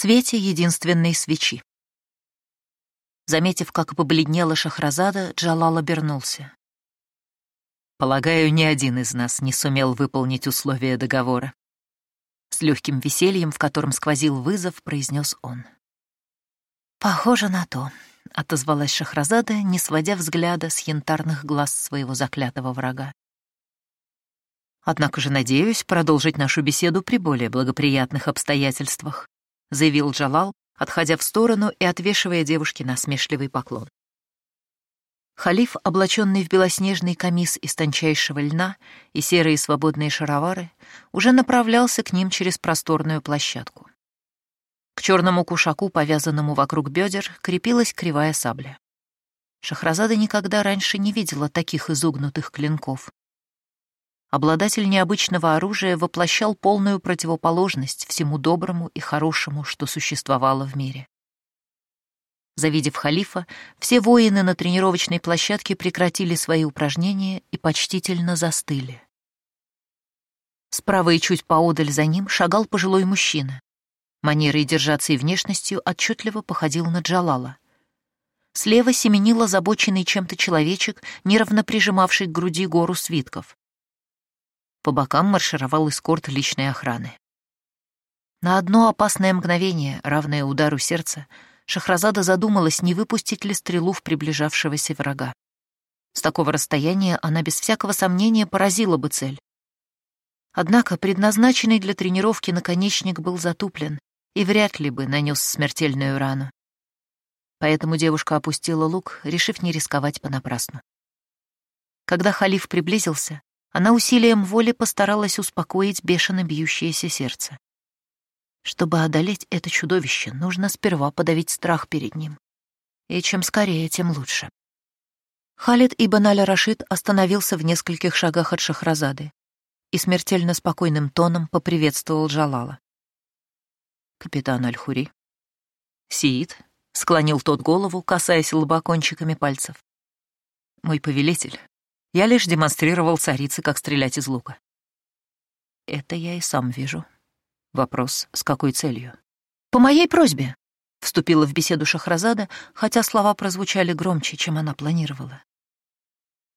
свете единственной свечи. Заметив, как побледнела Шахразада, Джалал обернулся. «Полагаю, ни один из нас не сумел выполнить условия договора». С легким весельем, в котором сквозил вызов, произнес он. «Похоже на то», — отозвалась Шахразада, не сводя взгляда с янтарных глаз своего заклятого врага. «Однако же надеюсь продолжить нашу беседу при более благоприятных обстоятельствах», — заявил Джалал, отходя в сторону и отвешивая девушке насмешливый поклон. Халиф, облаченный в белоснежный камис из тончайшего льна и серые свободные шаровары, уже направлялся к ним через просторную площадку. К черному кушаку, повязанному вокруг бедер, крепилась кривая сабля. Шахразада никогда раньше не видела таких изогнутых клинков. Обладатель необычного оружия воплощал полную противоположность всему доброму и хорошему, что существовало в мире. Завидев халифа, все воины на тренировочной площадке прекратили свои упражнения и почтительно застыли. Справа и чуть поодаль за ним шагал пожилой мужчина. Манерой держаться и внешностью отчетливо походил на Джалала. Слева семенил озабоченный чем-то человечек, нервно прижимавший к груди гору свитков. По бокам маршировал эскорт личной охраны. На одно опасное мгновение, равное удару сердца, Шахразада задумалась, не выпустить ли стрелу в приближавшегося врага. С такого расстояния она без всякого сомнения поразила бы цель. Однако предназначенный для тренировки наконечник был затуплен и вряд ли бы нанес смертельную рану. Поэтому девушка опустила лук, решив не рисковать понапрасну. Когда халиф приблизился, она усилием воли постаралась успокоить бешено бьющееся сердце. Чтобы одолеть это чудовище, нужно сперва подавить страх перед ним. И чем скорее, тем лучше. Халид Ибн Аль-Рашид остановился в нескольких шагах от Шахразады и смертельно спокойным тоном поприветствовал Джалала. «Капитан Аль-Хури». «Сиит», — склонил тот голову, касаясь лба кончиками пальцев. «Мой повелитель, я лишь демонстрировал царице, как стрелять из лука». «Это я и сам вижу», Вопрос, с какой целью? «По моей просьбе», — вступила в беседу Шахразада, хотя слова прозвучали громче, чем она планировала.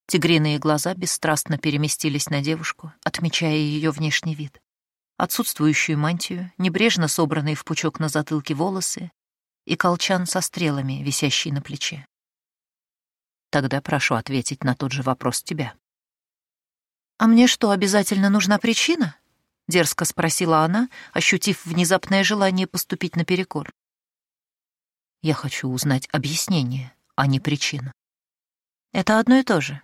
Тигриные глаза бесстрастно переместились на девушку, отмечая ее внешний вид. Отсутствующую мантию, небрежно собранные в пучок на затылке волосы и колчан со стрелами, висящий на плече. Тогда прошу ответить на тот же вопрос тебя. «А мне что, обязательно нужна причина?» — дерзко спросила она, ощутив внезапное желание поступить наперекор. «Я хочу узнать объяснение, а не причину». «Это одно и то же?»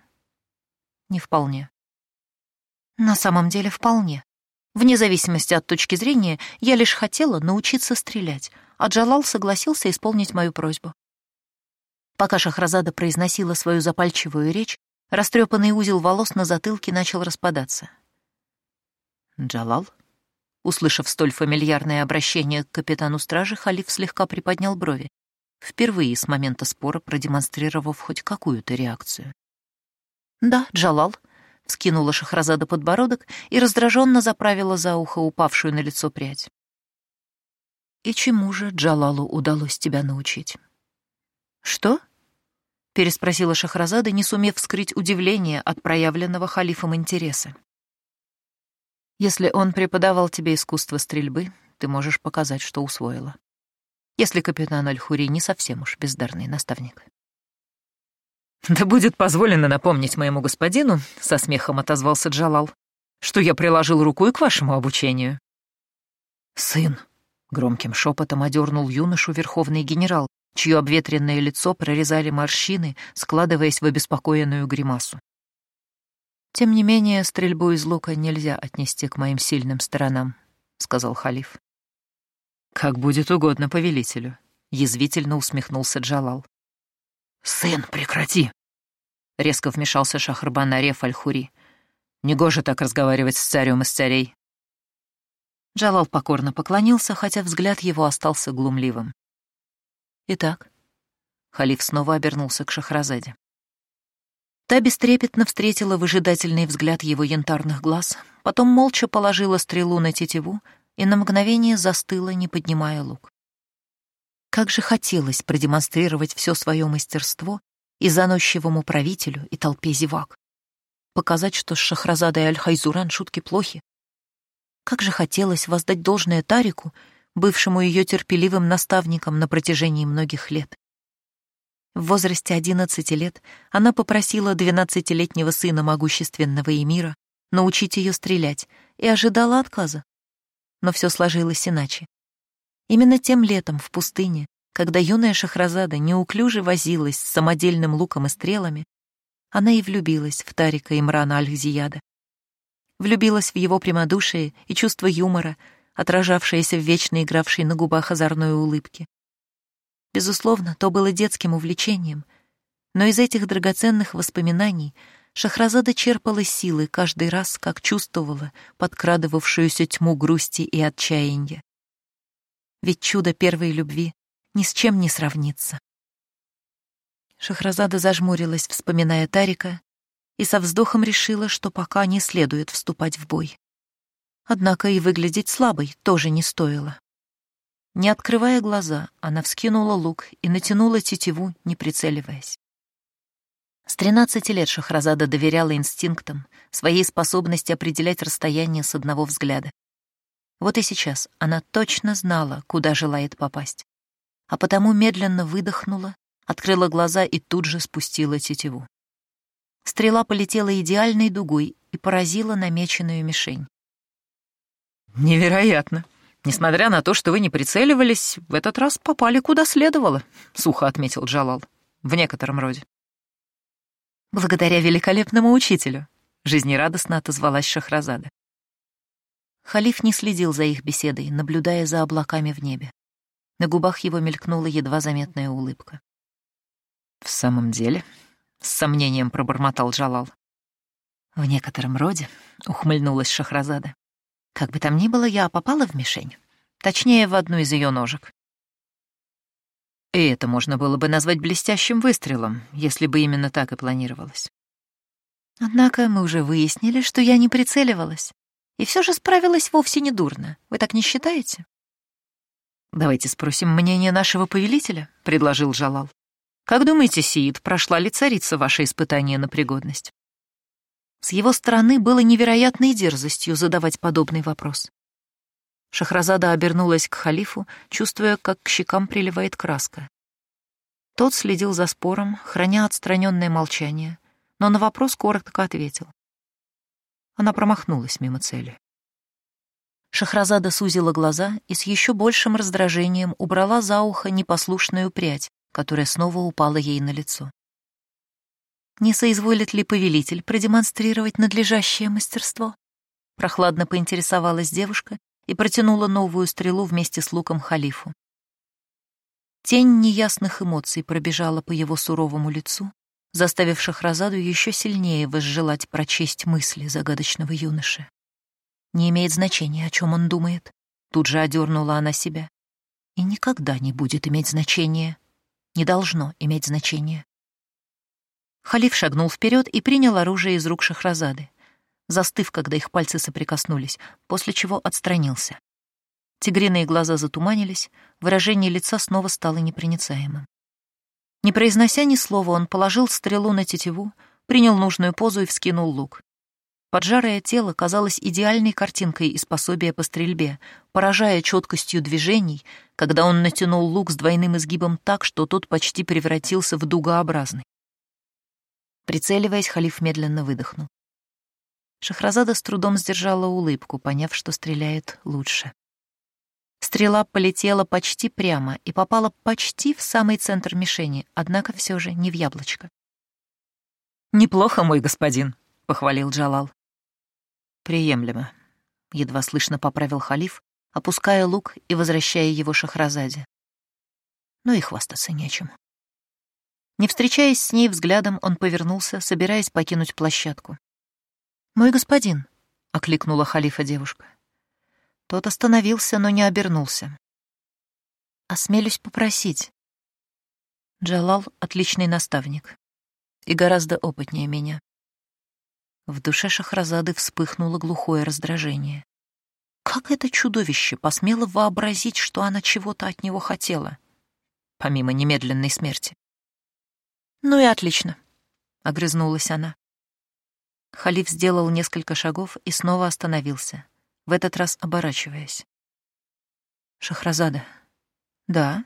«Не вполне». «На самом деле вполне. Вне зависимости от точки зрения, я лишь хотела научиться стрелять, а Джалал согласился исполнить мою просьбу». Пока Шахразада произносила свою запальчивую речь, растрепанный узел волос на затылке начал распадаться. «Джалал?» Услышав столь фамильярное обращение к капитану стражи, халиф слегка приподнял брови, впервые с момента спора продемонстрировав хоть какую-то реакцию. «Да, Джалал», — вскинула Шахразада подбородок и раздраженно заправила за ухо упавшую на лицо прядь. «И чему же Джалалу удалось тебя научить?» «Что?» — переспросила Шахразада, не сумев скрыть удивление от проявленного халифом интереса. Если он преподавал тебе искусство стрельбы, ты можешь показать, что усвоила. Если капитан Аль-Хури не совсем уж бездарный наставник. «Да будет позволено напомнить моему господину», — со смехом отозвался Джалал, «что я приложил рукой к вашему обучению». «Сын», — громким шепотом одернул юношу верховный генерал, чье обветренное лицо прорезали морщины, складываясь в обеспокоенную гримасу. «Тем не менее, стрельбу из лука нельзя отнести к моим сильным сторонам», — сказал халиф. «Как будет угодно повелителю», — язвительно усмехнулся Джалал. «Сын, прекрати!» — резко вмешался Шахрбан Ареф Аль-Хури. «Негоже так разговаривать с царем из царей». Джалал покорно поклонился, хотя взгляд его остался глумливым. «Итак», — халиф снова обернулся к Шахразаде. Та бестрепетно встретила выжидательный взгляд его янтарных глаз, потом молча положила стрелу на тетиву и на мгновение застыла, не поднимая лук. Как же хотелось продемонстрировать все свое мастерство и заносчивому правителю, и толпе зевак. Показать, что с Шахразадой Аль-Хайзуран шутки плохи. Как же хотелось воздать должное Тарику, бывшему ее терпеливым наставником на протяжении многих лет. В возрасте 11 лет она попросила 12-летнего сына могущественного эмира научить ее стрелять и ожидала отказа. Но все сложилось иначе. Именно тем летом в пустыне, когда юная Шахразада неуклюже возилась с самодельным луком и стрелами, она и влюбилась в Тарика Имрана Аль-Зияда. Влюбилась в его прямодушие и чувство юмора, отражавшееся в вечно игравшей на губах озорной улыбке. Безусловно, то было детским увлечением, но из этих драгоценных воспоминаний Шахразада черпала силы каждый раз, как чувствовала подкрадывавшуюся тьму грусти и отчаяния. Ведь чудо первой любви ни с чем не сравнится. Шахразада зажмурилась, вспоминая Тарика, и со вздохом решила, что пока не следует вступать в бой. Однако и выглядеть слабой тоже не стоило. Не открывая глаза, она вскинула лук и натянула тетиву, не прицеливаясь. С 13 лет Шахразада доверяла инстинктам, своей способности определять расстояние с одного взгляда. Вот и сейчас она точно знала, куда желает попасть. А потому медленно выдохнула, открыла глаза и тут же спустила тетиву. Стрела полетела идеальной дугой и поразила намеченную мишень. «Невероятно!» Несмотря на то, что вы не прицеливались, в этот раз попали куда следовало», — сухо отметил Джалал. «В некотором роде». «Благодаря великолепному учителю», — жизнерадостно отозвалась Шахразада. Халиф не следил за их беседой, наблюдая за облаками в небе. На губах его мелькнула едва заметная улыбка. «В самом деле?» — с сомнением пробормотал Джалал. «В некотором роде», — ухмыльнулась Шахразада. Как бы там ни было, я попала в мишень. Точнее, в одну из ее ножек. И это можно было бы назвать блестящим выстрелом, если бы именно так и планировалось. Однако мы уже выяснили, что я не прицеливалась. И все же справилась вовсе не дурно. Вы так не считаете? «Давайте спросим мнение нашего повелителя», — предложил Жалал. «Как думаете, Сиид, прошла ли царица ваше испытание на пригодность?» С его стороны было невероятной дерзостью задавать подобный вопрос. Шахразада обернулась к халифу, чувствуя, как к щекам приливает краска. Тот следил за спором, храня отстраненное молчание, но на вопрос коротко ответил. Она промахнулась мимо цели. Шахразада сузила глаза и с еще большим раздражением убрала за ухо непослушную прядь, которая снова упала ей на лицо. Не соизволит ли повелитель продемонстрировать надлежащее мастерство? Прохладно поинтересовалась девушка и протянула новую стрелу вместе с луком халифу. Тень неясных эмоций пробежала по его суровому лицу, заставив Шахразаду еще сильнее возжелать прочесть мысли загадочного юноши. Не имеет значения, о чем он думает. Тут же одернула она себя. И никогда не будет иметь значения. Не должно иметь значения. Халиф шагнул вперед и принял оружие из рук Шахразады, застыв, когда их пальцы соприкоснулись, после чего отстранился. Тигриные глаза затуманились, выражение лица снова стало непроницаемым. Не произнося ни слова, он положил стрелу на тетиву, принял нужную позу и вскинул лук. Поджарое тело казалось идеальной картинкой из пособия по стрельбе, поражая четкостью движений, когда он натянул лук с двойным изгибом так, что тот почти превратился в дугообразный. Прицеливаясь, халиф медленно выдохнул. Шахразада с трудом сдержала улыбку, поняв, что стреляет лучше. Стрела полетела почти прямо и попала почти в самый центр мишени, однако все же не в яблочко. «Неплохо, мой господин», — похвалил Джалал. «Приемлемо», — едва слышно поправил халиф, опуская лук и возвращая его Шахразаде. Но и хвастаться нечем. Не встречаясь с ней взглядом, он повернулся, собираясь покинуть площадку. «Мой господин», — окликнула халифа девушка. Тот остановился, но не обернулся. «Осмелюсь попросить». Джалал — отличный наставник и гораздо опытнее меня. В душе Шахразады вспыхнуло глухое раздражение. Как это чудовище посмело вообразить, что она чего-то от него хотела? помимо немедленной смерти. «Ну и отлично», — огрызнулась она. Халиф сделал несколько шагов и снова остановился, в этот раз оборачиваясь. «Шахразада». «Да».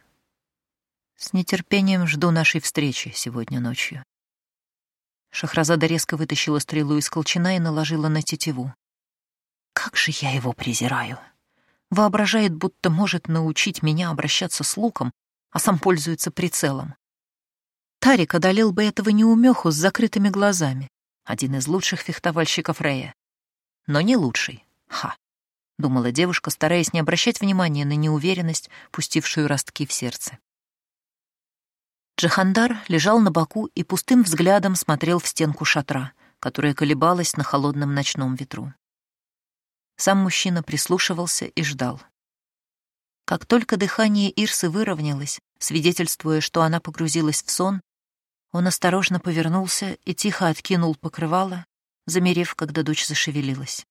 «С нетерпением жду нашей встречи сегодня ночью». Шахразада резко вытащила стрелу из колчана и наложила на тетиву. «Как же я его презираю!» Воображает, будто может научить меня обращаться с луком, а сам пользуется прицелом. Тарик одолел бы этого неумеху с закрытыми глазами. Один из лучших фехтовальщиков Рея. Но не лучший. Ха. Думала девушка, стараясь не обращать внимания на неуверенность, пустившую ростки в сердце. Джахандар лежал на боку и пустым взглядом смотрел в стенку шатра, которая колебалась на холодном ночном ветру. Сам мужчина прислушивался и ждал. Как только дыхание Ирсы выровнялось, свидетельствуя, что она погрузилась в сон, он осторожно повернулся и тихо откинул покрывало, замерев, когда дочь зашевелилась.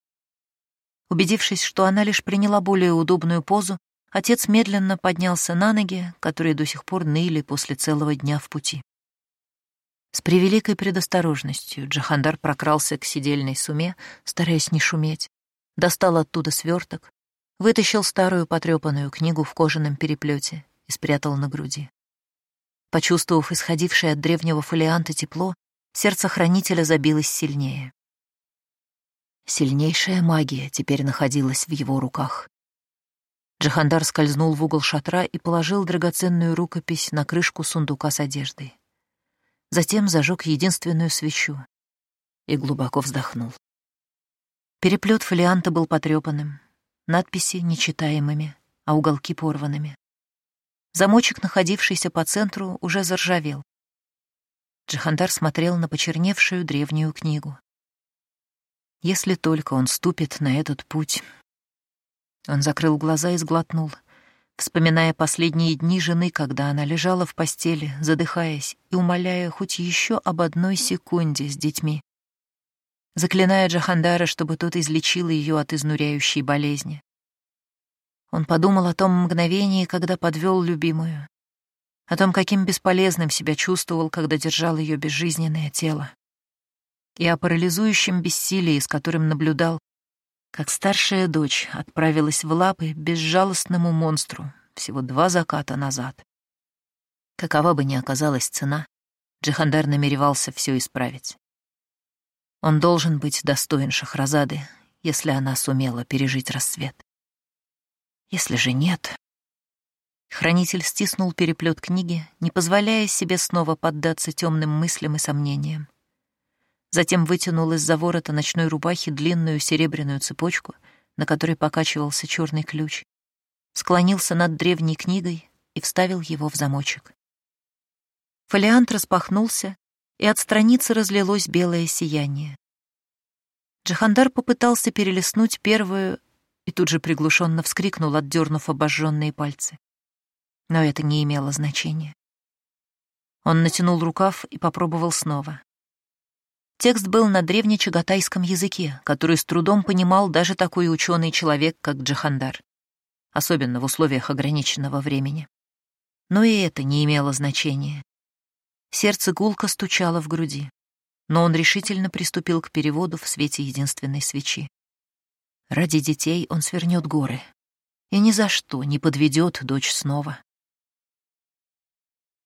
Убедившись, что она лишь приняла более удобную позу, отец медленно поднялся на ноги, которые до сих пор ныли после целого дня в пути. С превеликой предосторожностью Джахандар прокрался к сидельной суме, стараясь не шуметь, достал оттуда сверток, вытащил старую потрепанную книгу в кожаном переплете и спрятал на груди. Почувствовав исходившее от древнего фолианта тепло, сердце хранителя забилось сильнее. Сильнейшая магия теперь находилась в его руках. Джахандар скользнул в угол шатра и положил драгоценную рукопись на крышку сундука с одеждой. Затем зажег единственную свечу и глубоко вздохнул. Переплет фолианта был потрепанным, надписи нечитаемыми, а уголки порванными. Замочек, находившийся по центру, уже заржавел. Джахандар смотрел на почерневшую древнюю книгу. Если только он ступит на этот путь. Он закрыл глаза и сглотнул, вспоминая последние дни жены, когда она лежала в постели, задыхаясь и умоляя хоть еще об одной секунде с детьми. Заклиная Джахандара, чтобы тот излечил ее от изнуряющей болезни. Он подумал о том мгновении, когда подвел любимую, о том, каким бесполезным себя чувствовал, когда держал ее безжизненное тело, и о парализующем бессилии, с которым наблюдал, как старшая дочь отправилась в лапы безжалостному монстру всего два заката назад. Какова бы ни оказалась цена, Джихандар намеревался все исправить. Он должен быть достоин Шахразады, если она сумела пережить рассвет. Если же нет... Хранитель стиснул переплет книги, не позволяя себе снова поддаться темным мыслям и сомнениям. Затем вытянул из-за ворота ночной рубахи длинную серебряную цепочку, на которой покачивался черный ключ, склонился над древней книгой и вставил его в замочек. Фолиант распахнулся, и от страницы разлилось белое сияние. Джахандар попытался перелистнуть первую и тут же приглушенно вскрикнул, отдернув обожженные пальцы. Но это не имело значения. Он натянул рукав и попробовал снова. Текст был на древнечагатайском языке, который с трудом понимал даже такой ученый человек, как Джахандар, особенно в условиях ограниченного времени. Но и это не имело значения. Сердце гулко стучало в груди, но он решительно приступил к переводу в свете единственной свечи. Ради детей он свернет горы и ни за что не подведет дочь снова.